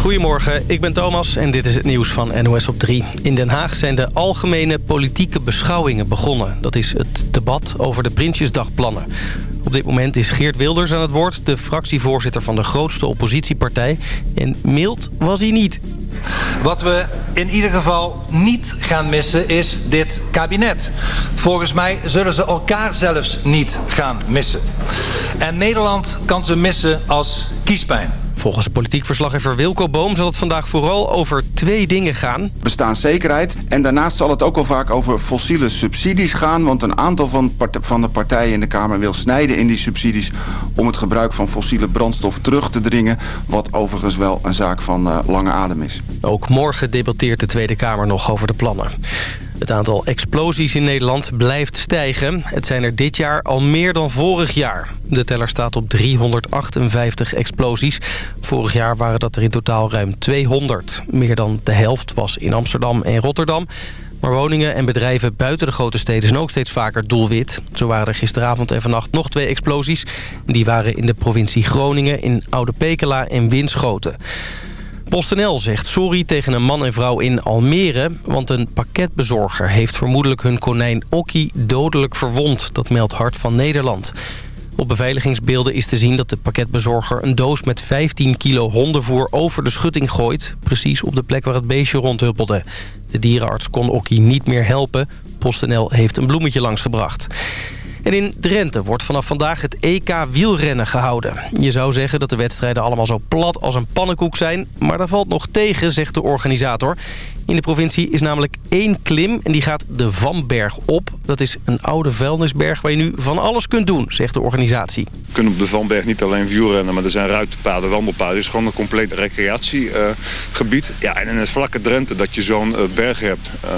Goedemorgen, ik ben Thomas en dit is het nieuws van NOS op 3. In Den Haag zijn de algemene politieke beschouwingen begonnen. Dat is het debat over de Prinsjesdagplannen. Op dit moment is Geert Wilders aan het woord, de fractievoorzitter van de grootste oppositiepartij. En mild was hij niet. Wat we in ieder geval niet gaan missen is dit kabinet. Volgens mij zullen ze elkaar zelfs niet gaan missen. En Nederland kan ze missen als kiespijn. Volgens politiek verslaggever Wilco Boom zal het vandaag vooral over twee dingen gaan. Bestaanszekerheid. En daarnaast zal het ook wel vaak over fossiele subsidies gaan. Want een aantal van, van de partijen in de Kamer wil snijden in die subsidies... om het gebruik van fossiele brandstof terug te dringen. Wat overigens wel een zaak van uh, lange adem is. Ook morgen debatteert de Tweede Kamer nog over de plannen. Het aantal explosies in Nederland blijft stijgen. Het zijn er dit jaar al meer dan vorig jaar. De teller staat op 358 explosies. Vorig jaar waren dat er in totaal ruim 200. Meer dan de helft was in Amsterdam en Rotterdam. Maar woningen en bedrijven buiten de grote steden zijn ook steeds vaker doelwit. Zo waren er gisteravond en vannacht nog twee explosies. Die waren in de provincie Groningen, in Oude Pekela en Winschoten. PostNL zegt sorry tegen een man en vrouw in Almere... want een pakketbezorger heeft vermoedelijk hun konijn Okkie dodelijk verwond. Dat meldt Hart van Nederland. Op beveiligingsbeelden is te zien dat de pakketbezorger een doos met 15 kilo hondenvoer over de schutting gooit. Precies op de plek waar het beestje rondhuppelde. De dierenarts kon Okkie niet meer helpen. PostNL heeft een bloemetje langsgebracht. En in Drenthe wordt vanaf vandaag het EK wielrennen gehouden. Je zou zeggen dat de wedstrijden allemaal zo plat als een pannenkoek zijn... maar dat valt nog tegen, zegt de organisator. In de provincie is namelijk één klim en die gaat de Vanberg op. Dat is een oude vuilnisberg waar je nu van alles kunt doen, zegt de organisatie. We kunnen op de Vanberg niet alleen wielrennen, maar er zijn ruitenpaden, wandelpaden. Het is gewoon een compleet recreatiegebied. ja, en in het vlakke Drenthe dat je zo'n uh, berg hebt... Uh,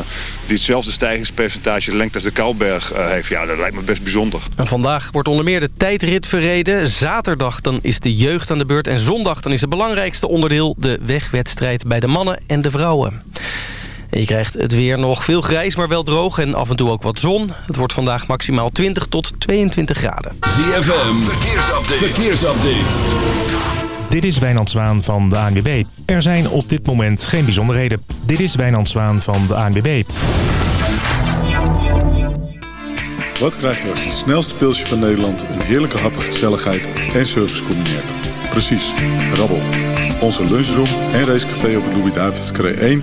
die hetzelfde stijgingspercentage lengte als de Kouberg uh, heeft... ja, dat lijkt me best bijzonder. En vandaag wordt onder meer de tijdrit verreden. Zaterdag dan is de jeugd aan de beurt. En zondag dan is het belangrijkste onderdeel de wegwedstrijd bij de mannen en de vrouwen. En je krijgt het weer nog veel grijs, maar wel droog en af en toe ook wat zon. Het wordt vandaag maximaal 20 tot 22 graden. ZFM, verkeersupdate. verkeersupdate. Dit is Wijnand Zwaan van de ANWB. Er zijn op dit moment geen bijzonderheden. Dit is Wijnand Zwaan van de ANWB. Wat krijg je als het snelste pilsje van Nederland... een heerlijke hap, gezelligheid en service combineert? Precies, rabbel. Onze lunchroom en racecafé op de Louis-David's 1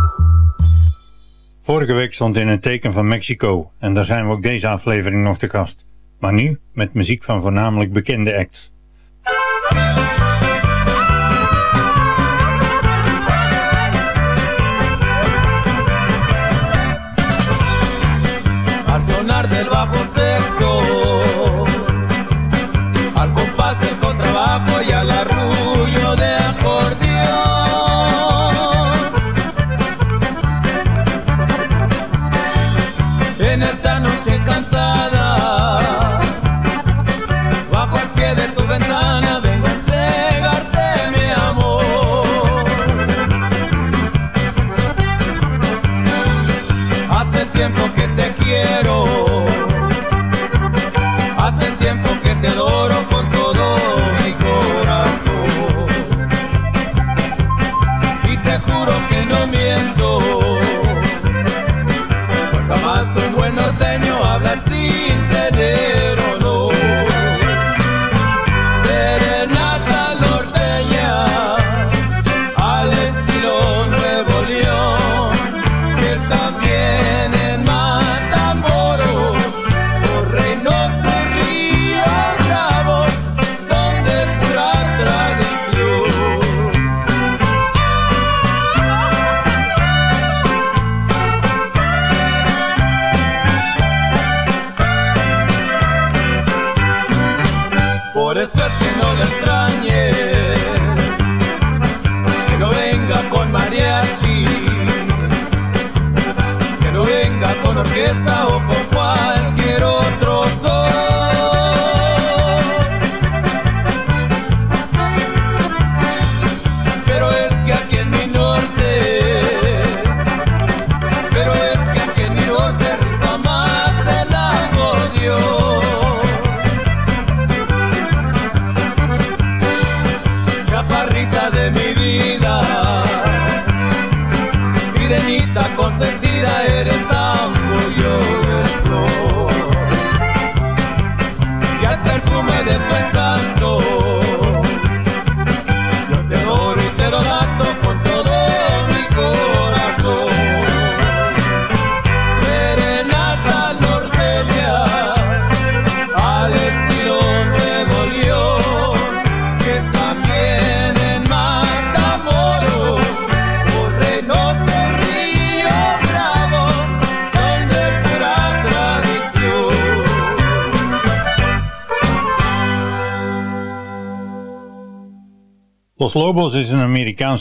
Vorige week stond in het teken van Mexico en daar zijn we ook deze aflevering nog te gast. Maar nu met muziek van voornamelijk bekende acts. Del bajo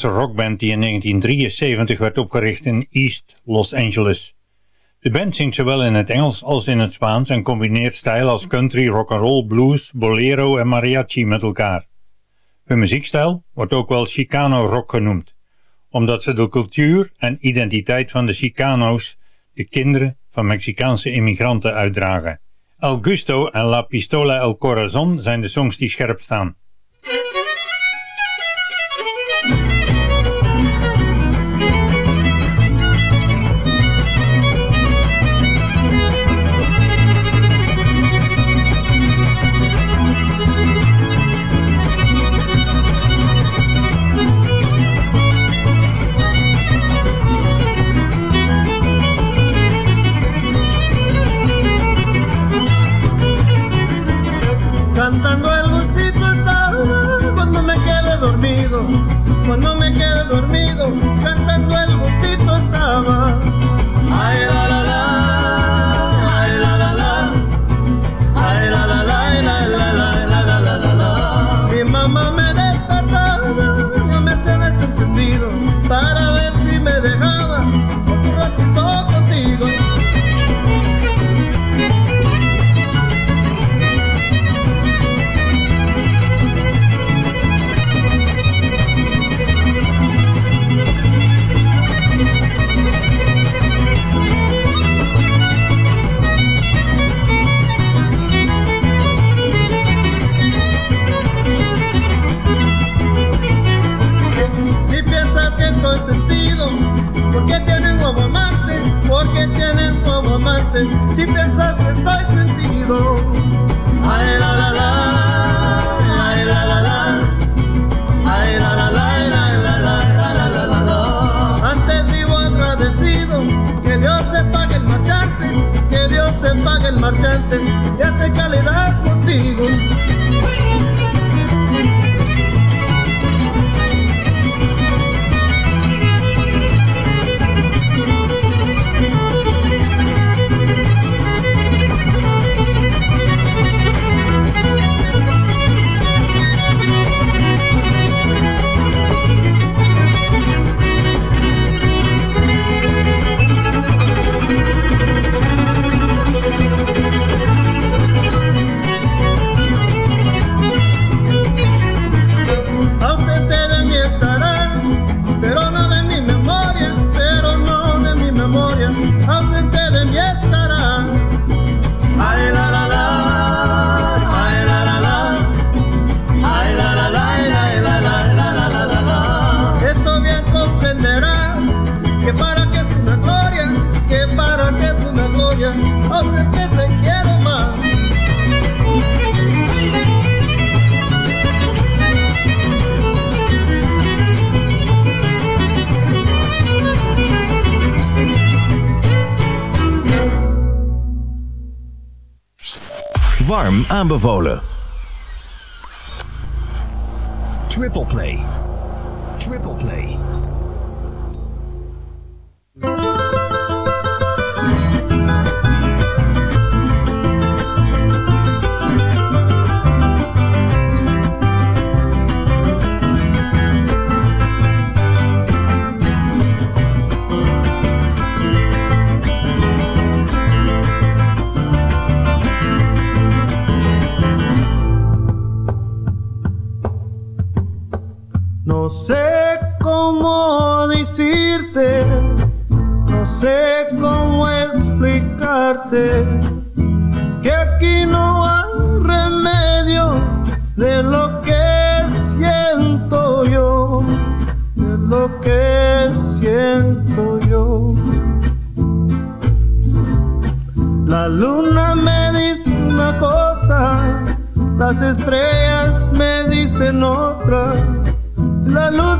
Amerikaanse rockband die in 1973 werd opgericht in East Los Angeles. De band zingt zowel in het Engels als in het Spaans en combineert stijlen als country, rock'n'roll, blues, bolero en mariachi met elkaar. Hun muziekstijl wordt ook wel Chicano rock genoemd, omdat ze de cultuur en identiteit van de Chicano's, de kinderen van Mexicaanse immigranten, uitdragen. El Gusto en La Pistola El Corazon zijn de songs die scherp staan. Aanbevolen.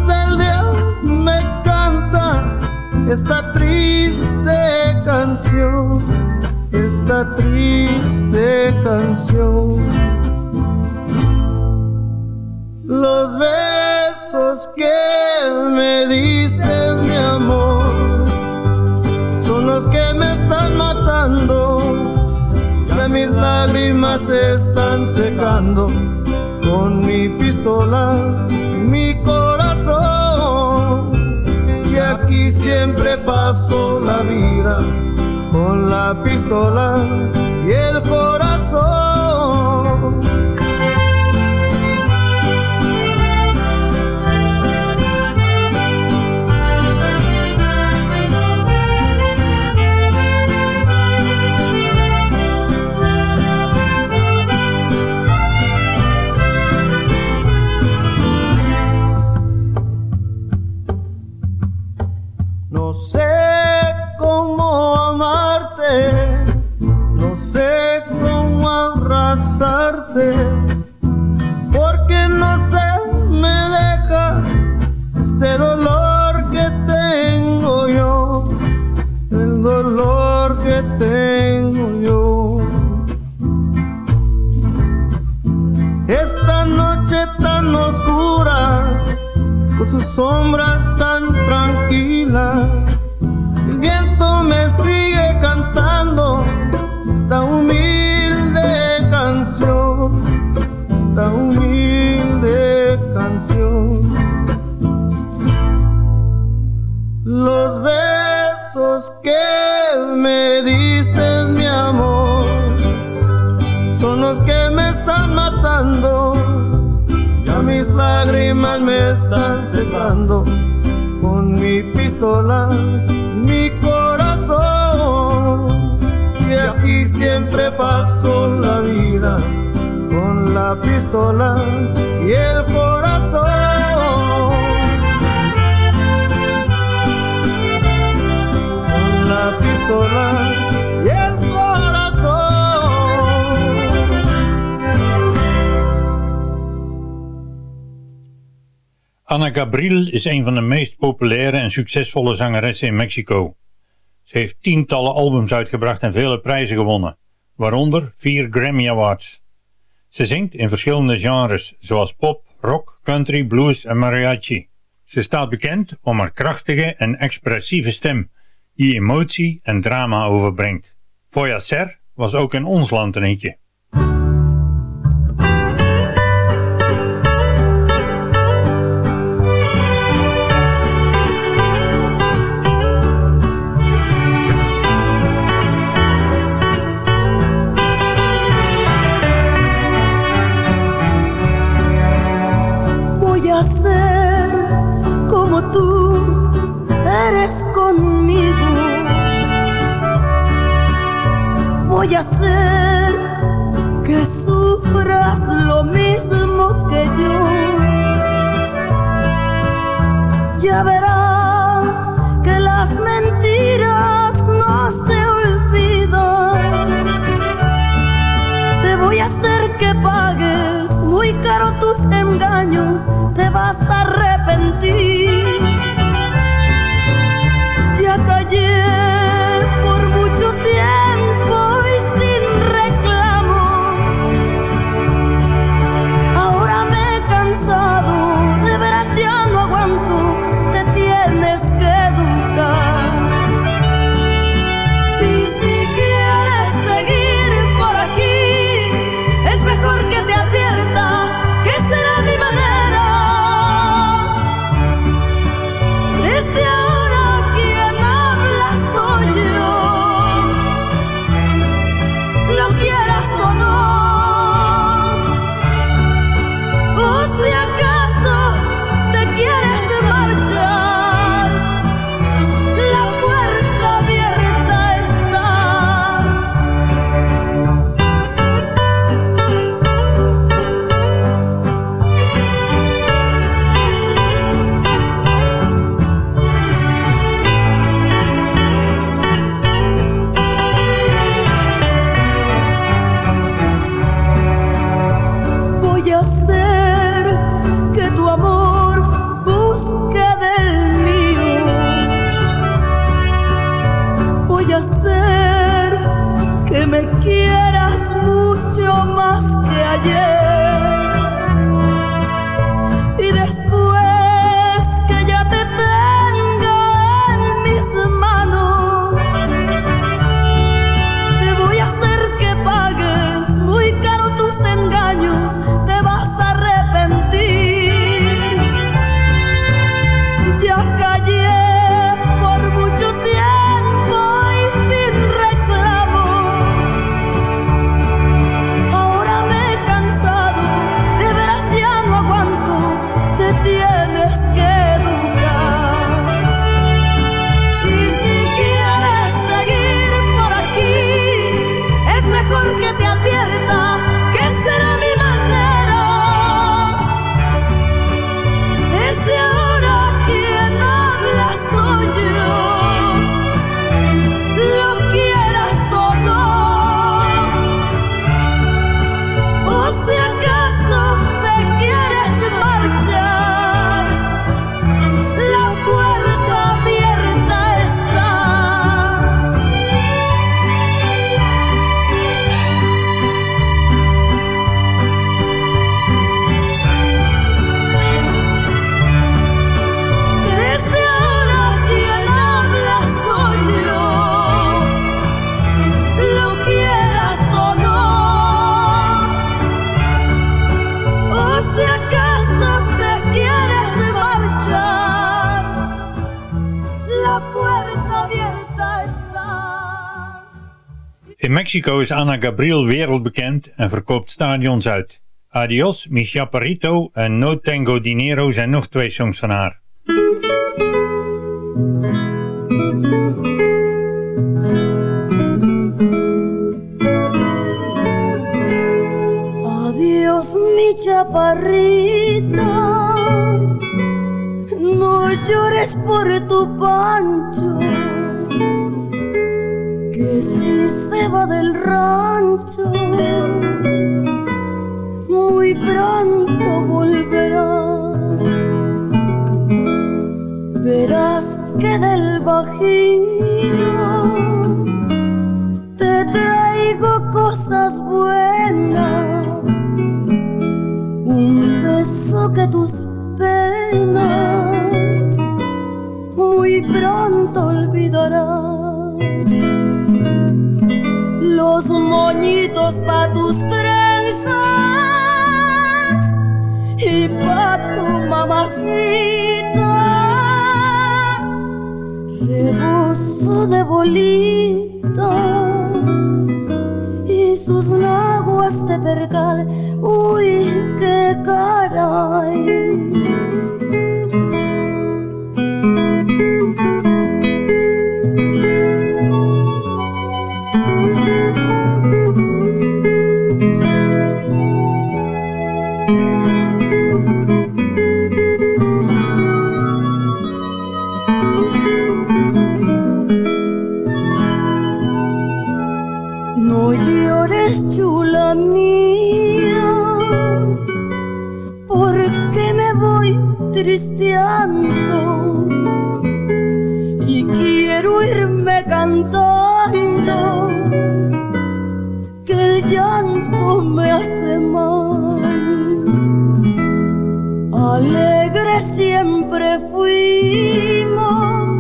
Del día me canta esta triste canción, esta triste canción. Los besos que me diste, mi amor, son los que me están matando. Mis lágrimas se están secando con mi pistola, aquí siempre paso la vida con la pistola y el corazón. Porque no se me deja este dolor que tengo yo, el dolor que tengo yo. Esta noche tan oscura, con sus sombras tan tranquilas, el viento me sigue cantando lágrimas me están secando con mi pistola, mi corazón. Y aquí siempre paso la vida con la pistola y el corazón. Con la pistola Ana Gabriel is een van de meest populaire en succesvolle zangeressen in Mexico. Ze heeft tientallen albums uitgebracht en vele prijzen gewonnen, waaronder vier Grammy Awards. Ze zingt in verschillende genres, zoals pop, rock, country, blues en mariachi. Ze staat bekend om haar krachtige en expressieve stem, die emotie en drama overbrengt. Voya Ser was ook in ons land een hitje. Voy a hacer que sufras lo mismo que yo. Ya verás que las mentiras no se olvidan. Te voy a hacer que pagues muy caro tus engaños, te vas a arrepentir. Mexico is Ana Gabriel wereldbekend en verkoopt stadions uit. Adios, Mi Chaparrito en No Tengo Dinero zijn nog twee songs van haar. Adiós mi chaparrita, no llores por tu pancho, del rancho, muy pronto volverá. Verás que del bajío te traigo cosas buenas, un beso que tus penas muy pronto olvidarás. Moñitos pa' tus trenzas y pa' tu mamacita, rebozo de bolitas y sus naguas de percal, uy, qué caray. Tristeando y quiero irme cantando que el llanto me hace mal. Alegre siempre fuimos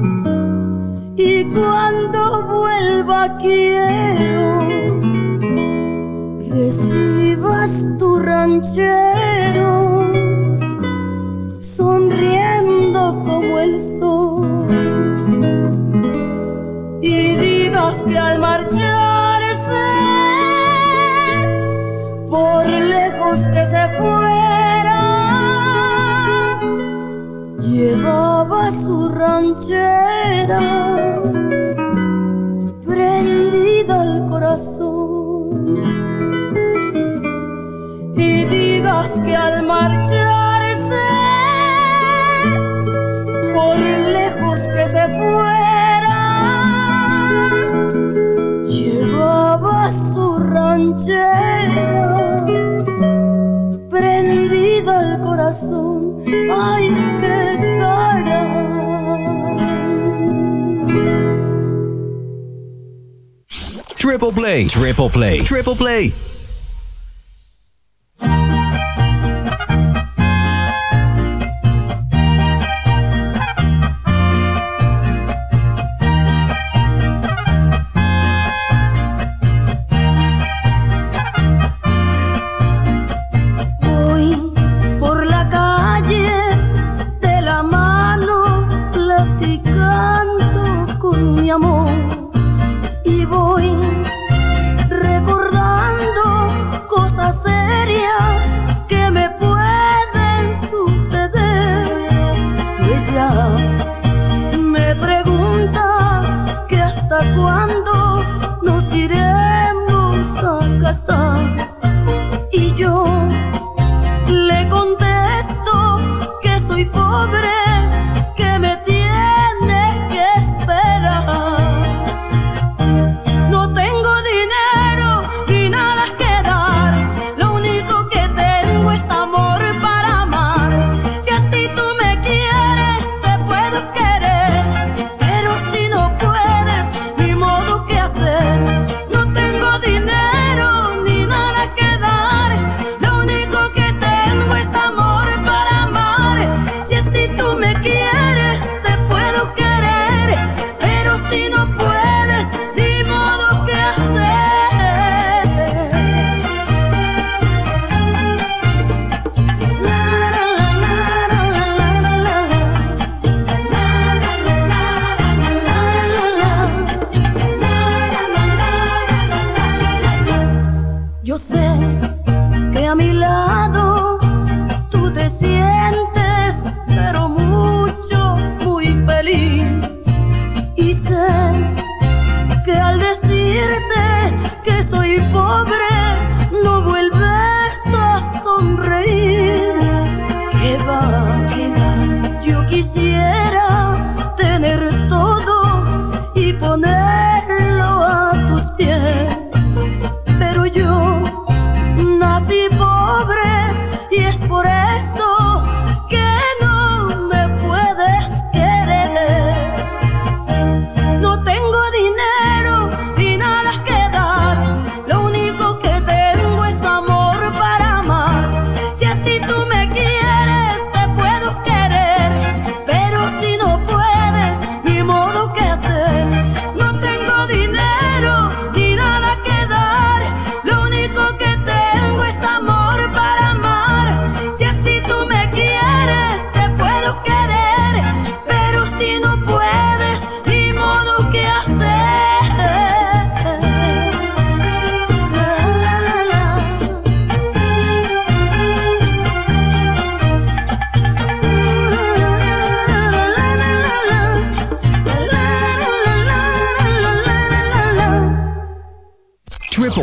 y cuando vuelva quiero recibas tu ranchero que al marcharse. Por lejos que se fuera llevaba su ranchera prendida al corazón ay qué cara. Triple play, triple play, triple play.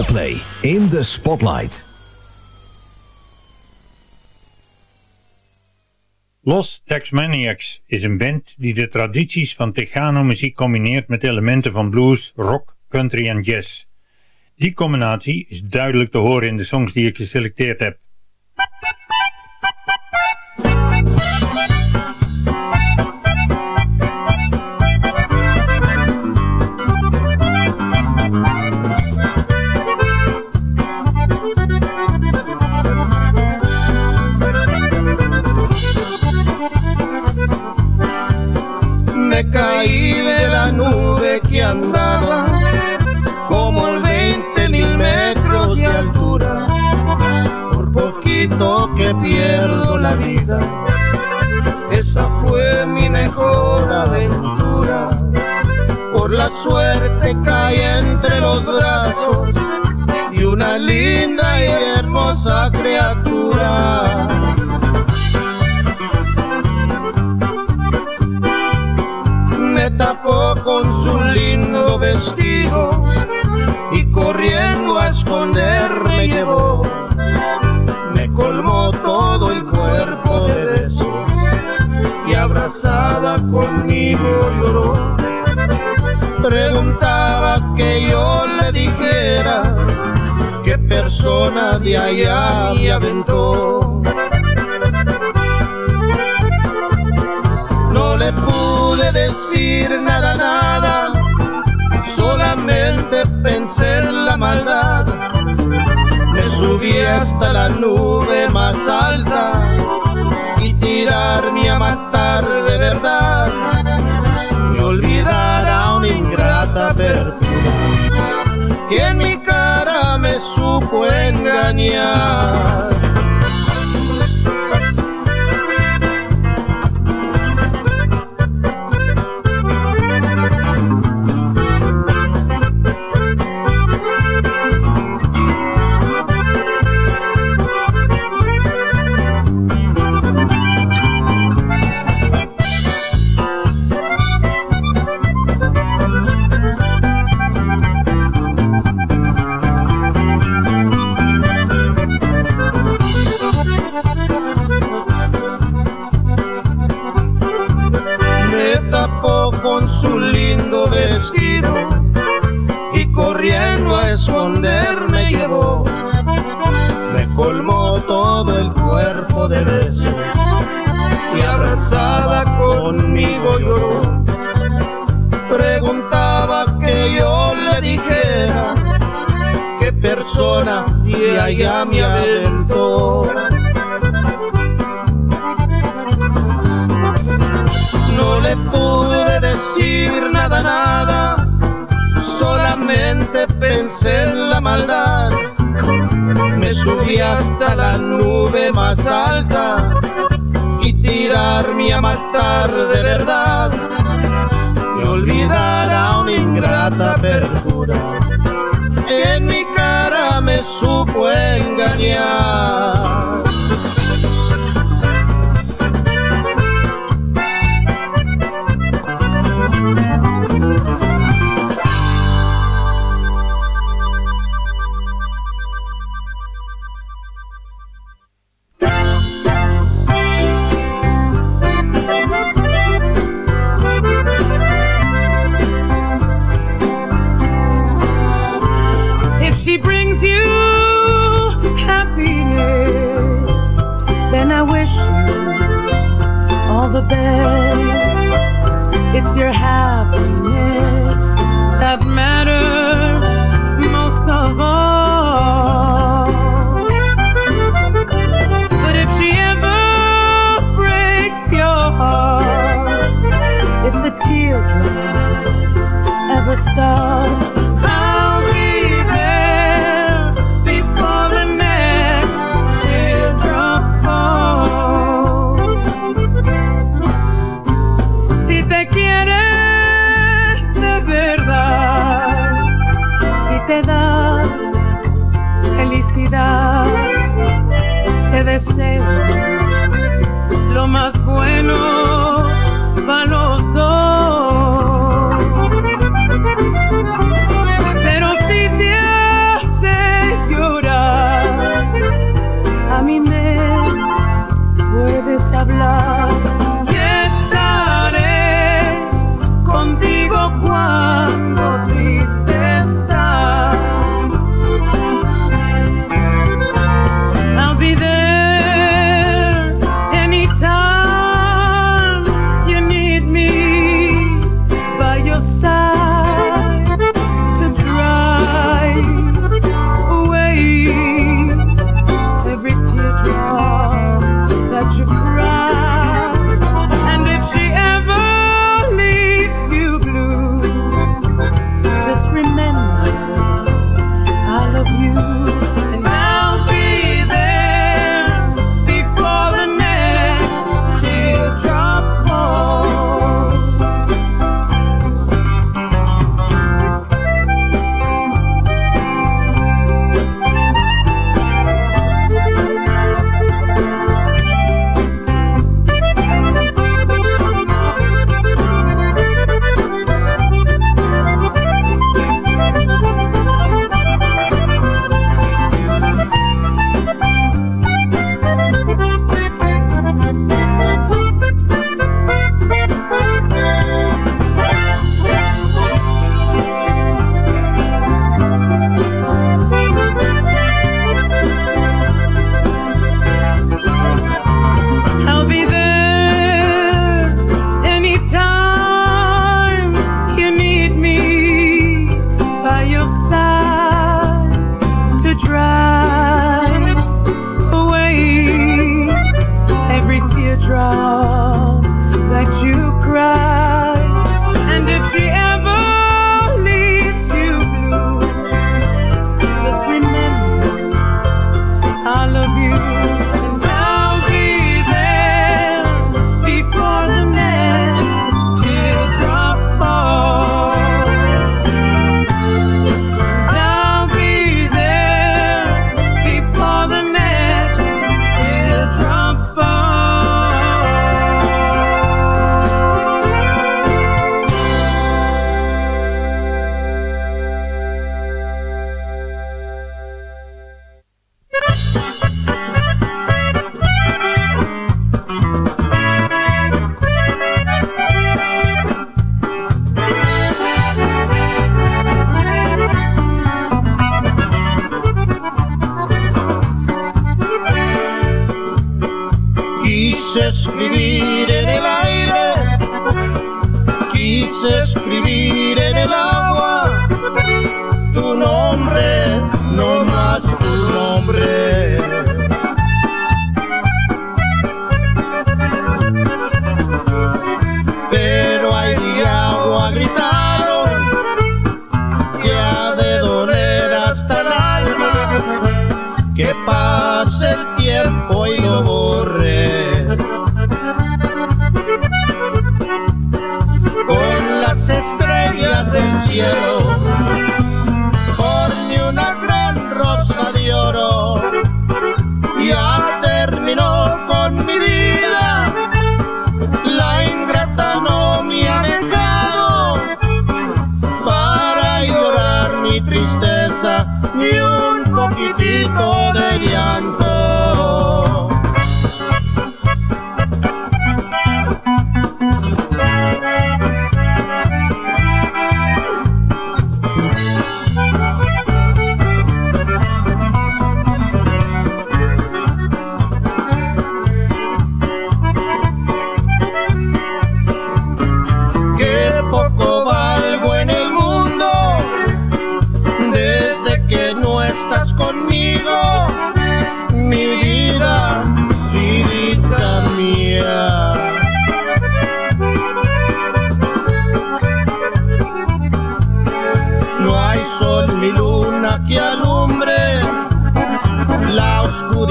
Play in the Spotlight. Los Tex-Maniacs is een band die de tradities van Tejano muziek combineert met elementen van blues, rock, country en jazz. Die combinatie is duidelijk te horen in de songs die ik geselecteerd heb. Me caí de la nube que andaba como el 20 mil metros de altura. Por poquito que pierdo la vida, esa fue mi mejor aventura. Por la suerte caí entre los brazos de una linda y hermosa criatura. Tapó con su lindo vestido y corriendo a esconder me llevó. Me colmó todo el cuerpo de besos y abrazada conmigo lloró. Preguntaba que yo le dijera qué persona de allá me aventó. No le pude decir nada, nada, solamente pensé en la maldad. Me subí hasta la nube más alta y tirarme a matar de verdad y olvidar a una ingrata persona que en mi cara me supo engañar. Allá me aventó. No le pude decir nada, nada, solamente pensé en la maldad. Me subí hasta la nube más alta y tirarme a matar de verdad y olvidar una ingrata perjura. En mi me supo engañar.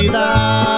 vida.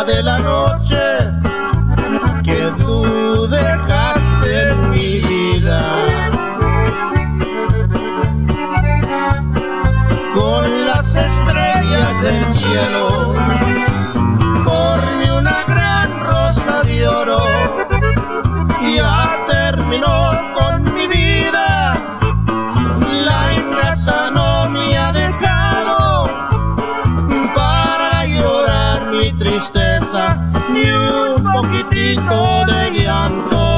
De llanto.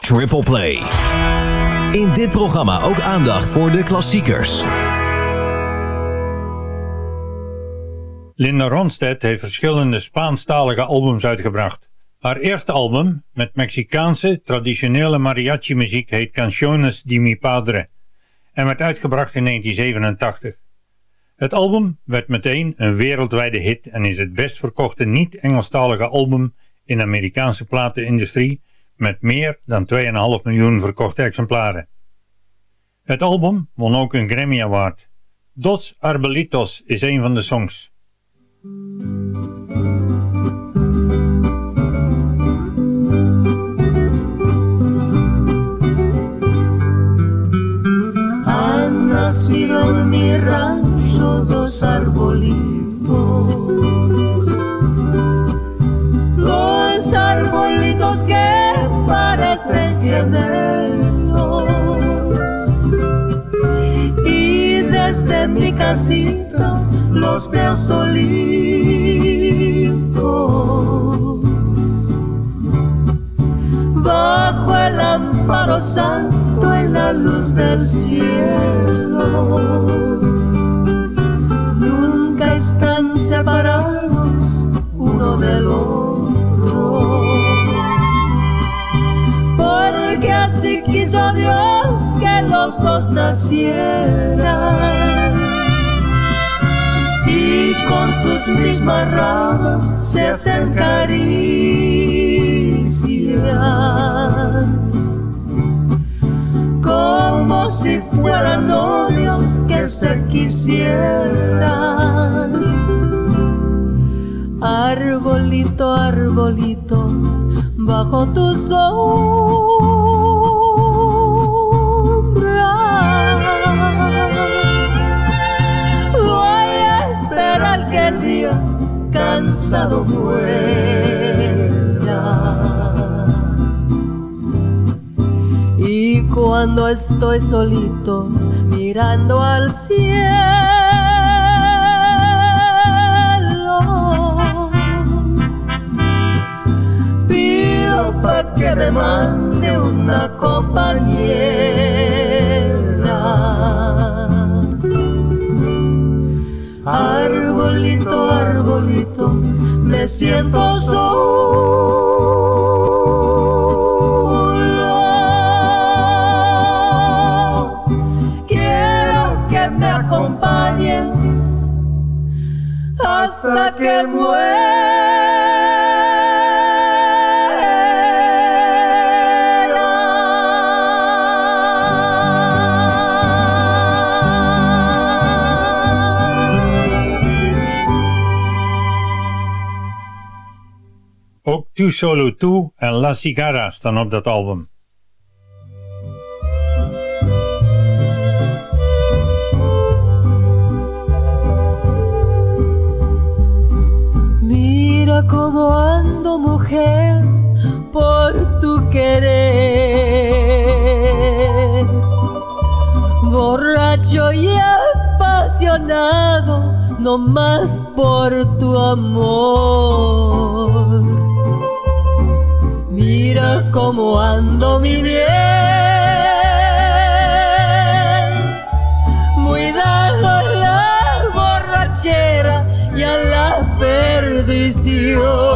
Triple Play. In dit programma ook aandacht voor de klassiekers. Linda Ronstadt heeft verschillende Spaanstalige albums uitgebracht. Haar eerste album, met Mexicaanse traditionele mariachi muziek, heet Canciones de mi Padre en werd uitgebracht in 1987. Het album werd meteen een wereldwijde hit en is het best verkochte niet-Engelstalige album in de Amerikaanse platenindustrie met meer dan 2,5 miljoen verkochte exemplaren. Het album won ook een Grammy Award. Dos Arbelitos is een van de songs. Han nacido en mi rancho dos arbolitos, dos arbolitos que parecen gemelos. Y desde mi casita los veo solitos. Bajo el amparo santo en la luz del cielo. Nunca están separados uno del otro. Porque así quiso Dios que los dos nacieran y con sus mismas ramas se hacen caricias como si fueran novios que se quisieran. Arbolito, arbolito, bajo tu sombra. Cansado muera. Y cuando estoy solito mirando al cielo, pido pa' que me mande una compañera. Siento solo. Quiero que me acompañes hasta que Ook Solo Tu en La Cigarra staan op dat album. Mira cómo ando mujer por tu querer. Borracho y apasionado, no más por tu amor. Mira cómo ando mi bien, muy dado a la borrachera y a la perdición.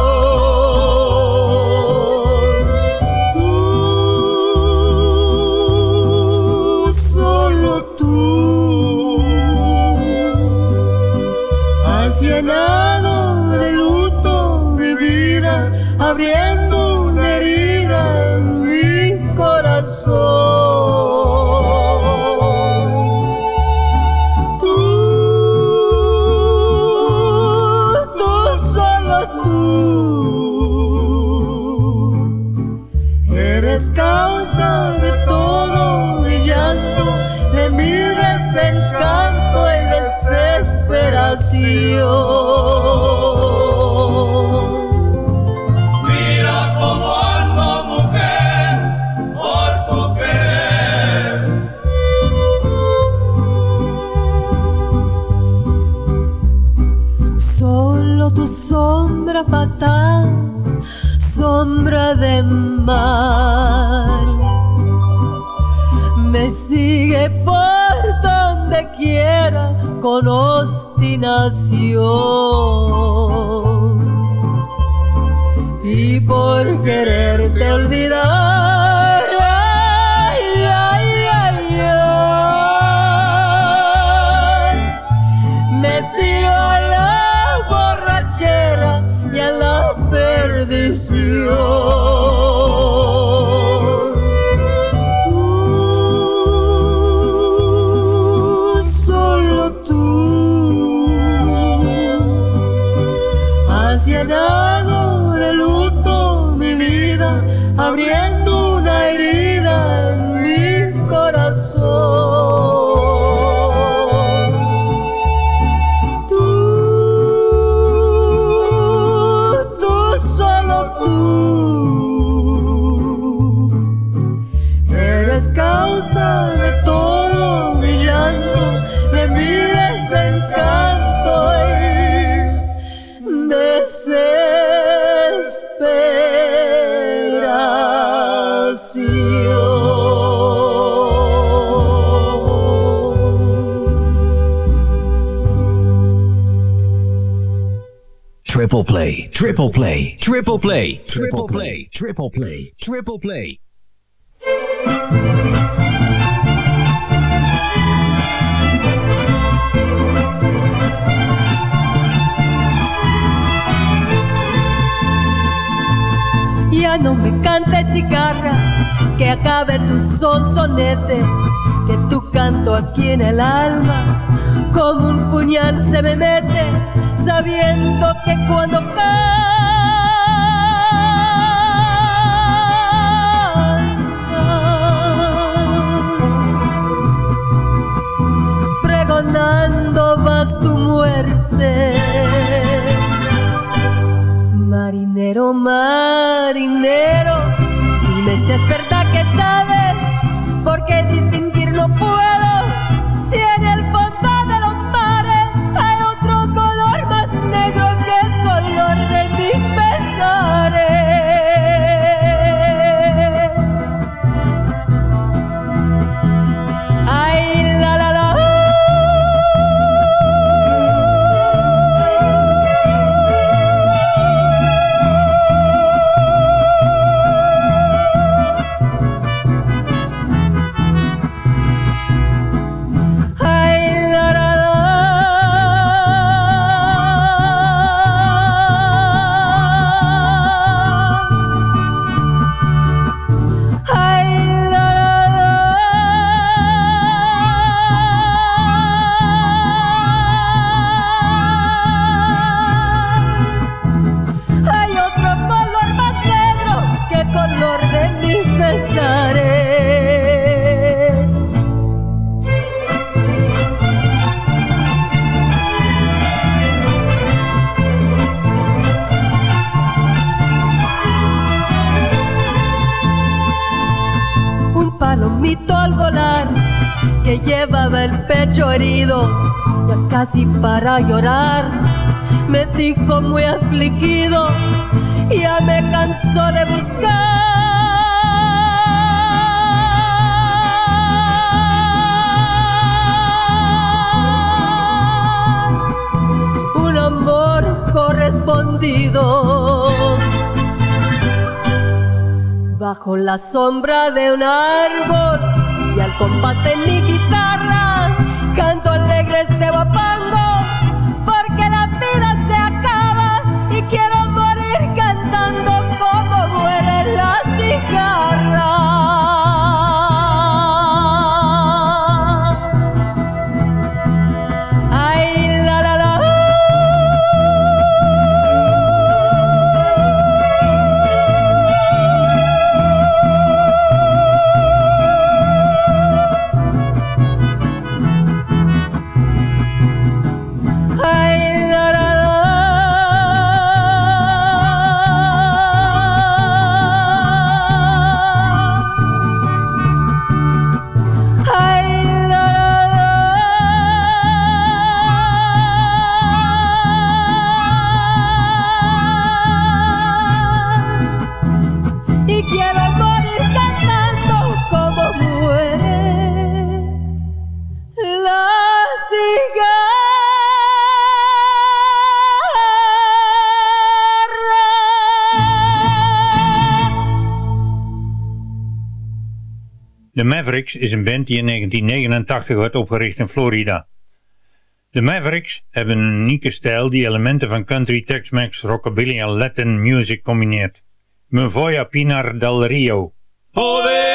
Triple play, triple play, triple play, triple play, triple play, triple play. Ya no me cantes cigarra, que acabe tu sonsonete, que tu canto aquí en el alma, como un puñal se me mete, sabiendo que cuando cantas, pregonando vas tu muerte. Marinero, marinero, dime si es verdad que sabes, porque distinguir ya casi para llorar, me dijo muy afligido, ya me cansó de buscar un amor correspondido. Bajo la sombra de un árbol y al compás de mi canto The Mavericks is een band die in 1989 werd opgericht in Florida. De Mavericks hebben een unieke stijl die elementen van country, Tex-Mex, rockabilly en Latin music combineert. Me voy a Pinar del Rio. Poder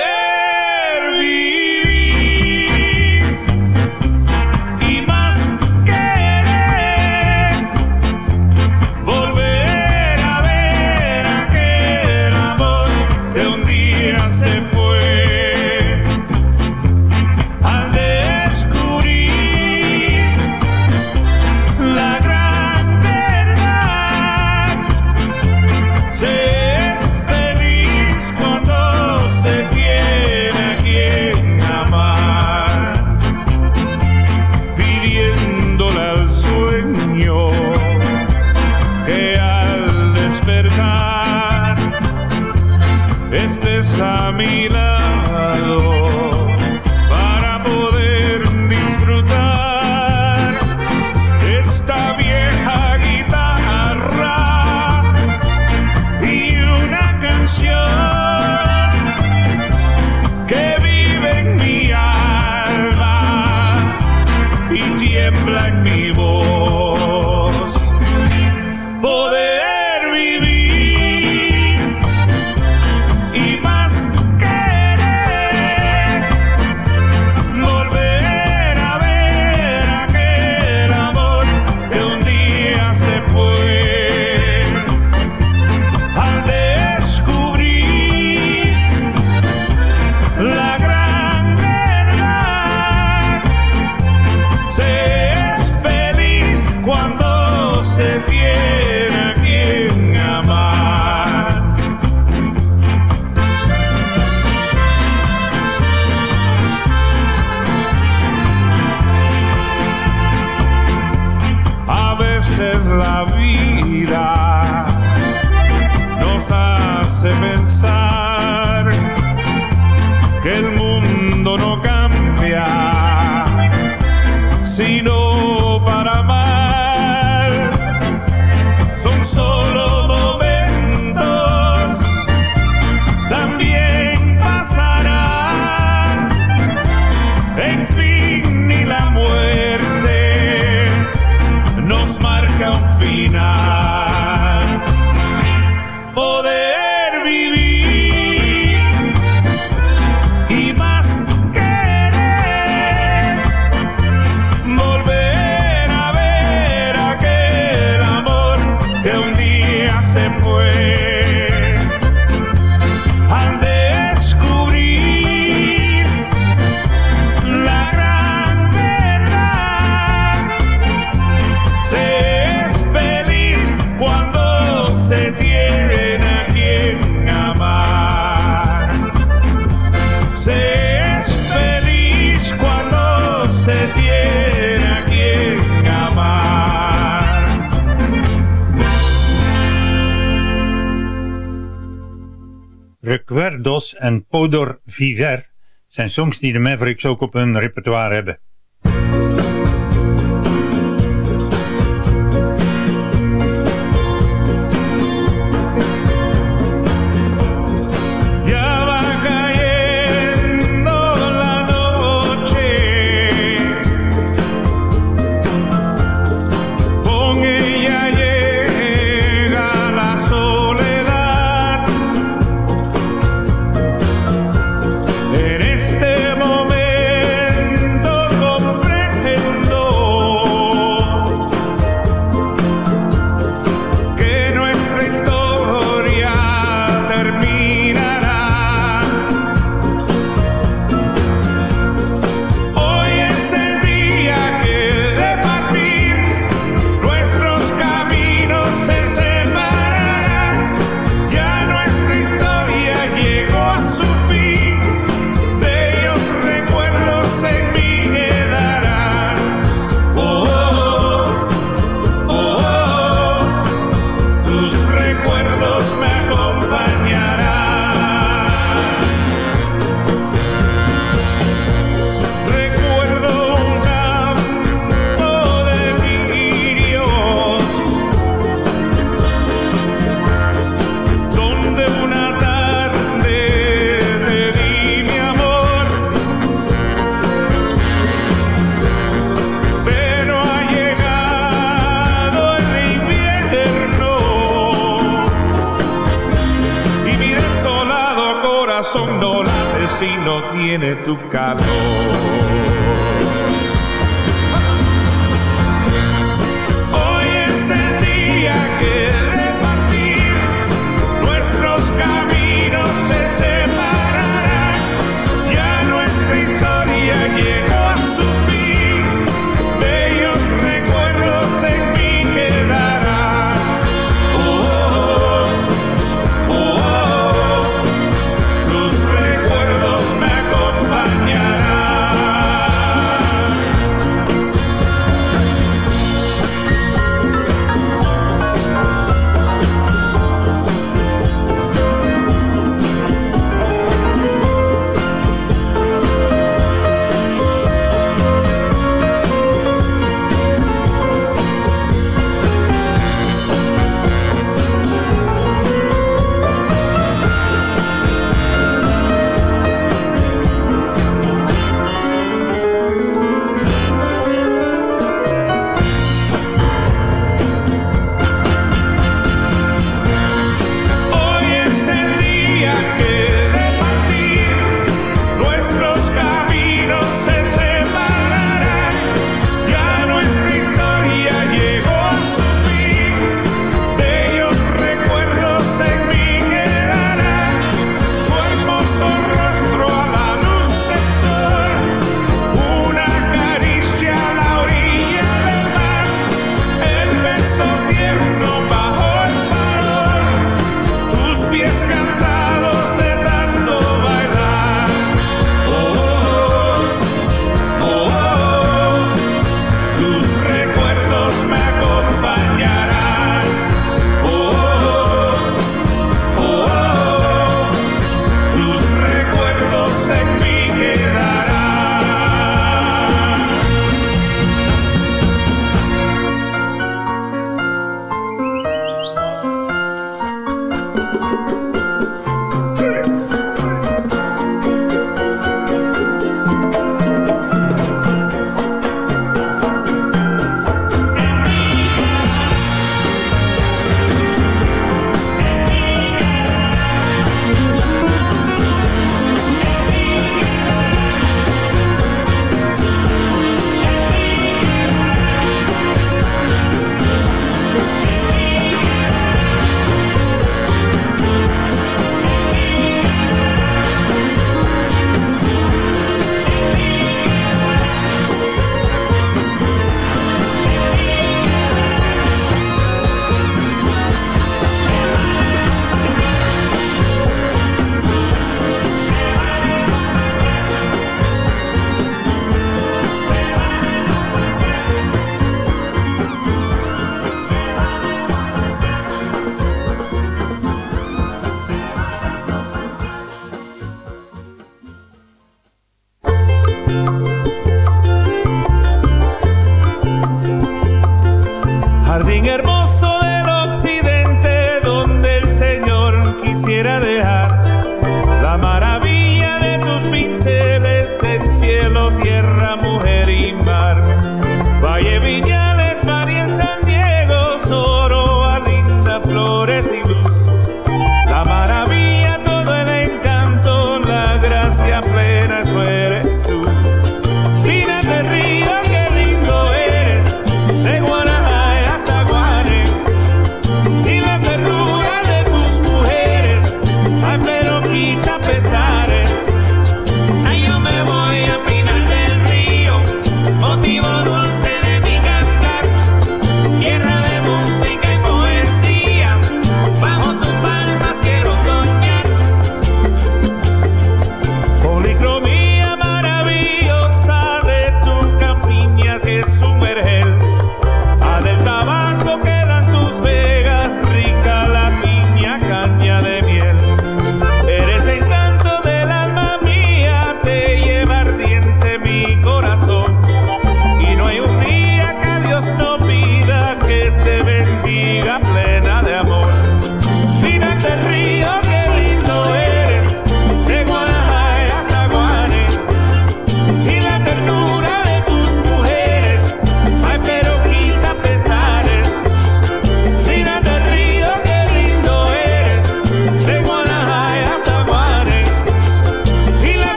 Recuerdos en Podor Viver zijn songs die de Mavericks ook op hun repertoire hebben.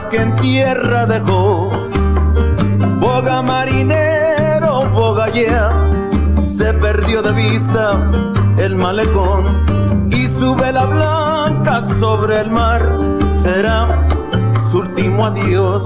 Que en tierra dejó. Boga marinero, boga ya, se perdió de vista el malecón y su vela blanca sobre el mar será su último adiós.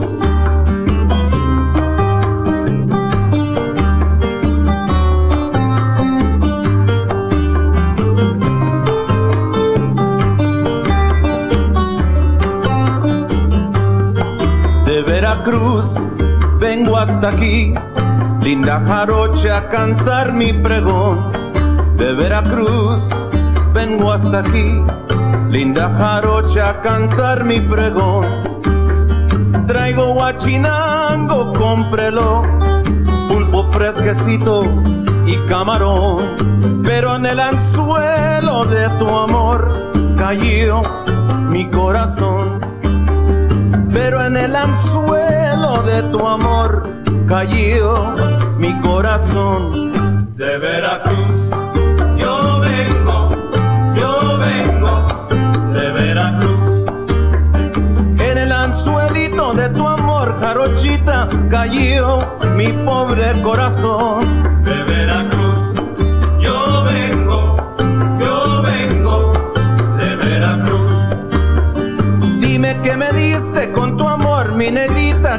Veracruz vengo hasta aquí, linda jarocha a cantar mi pregón. De Veracruz vengo hasta aquí, linda jarocha a cantar mi pregón. Traigo guachinango, cómprelo, pulpo fresquecito y camarón. Pero en el anzuelo de tu amor cayó mi corazón pero en el anzuelo de tu amor cayó mi corazón. De Veracruz yo vengo, yo vengo de Veracruz. En el anzuelito de tu amor, jarochita, cayó mi pobre corazón.